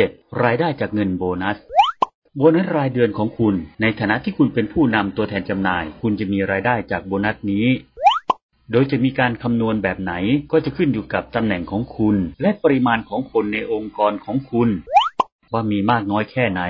7. รายได้จากเงินโบนัส โบนัสรายเดือนของคุณ ในฐานะที่คุณเป็นผู้นำตัวแทนจำหน่าย คุณจะมีรายได้จากโบนัสนี้ โดยจะมีการคำนวณแบบไหนก็จะขึ้นอยู่กับตำแหน่งของคุณ และปริมาณของคนในองค์กรของคุณ ว่ามีมากน้อยแค่ไหน